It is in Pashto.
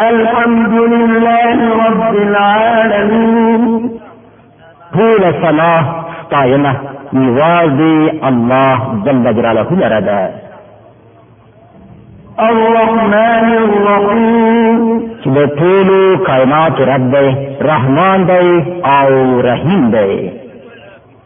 الحمد لله رب العالمين ټول سنا ستاینه یوازې الله جل جلاله لره ده الرحمن الرحیم چې د ټولو کائنات رب دی رحمان دی او رحیم دی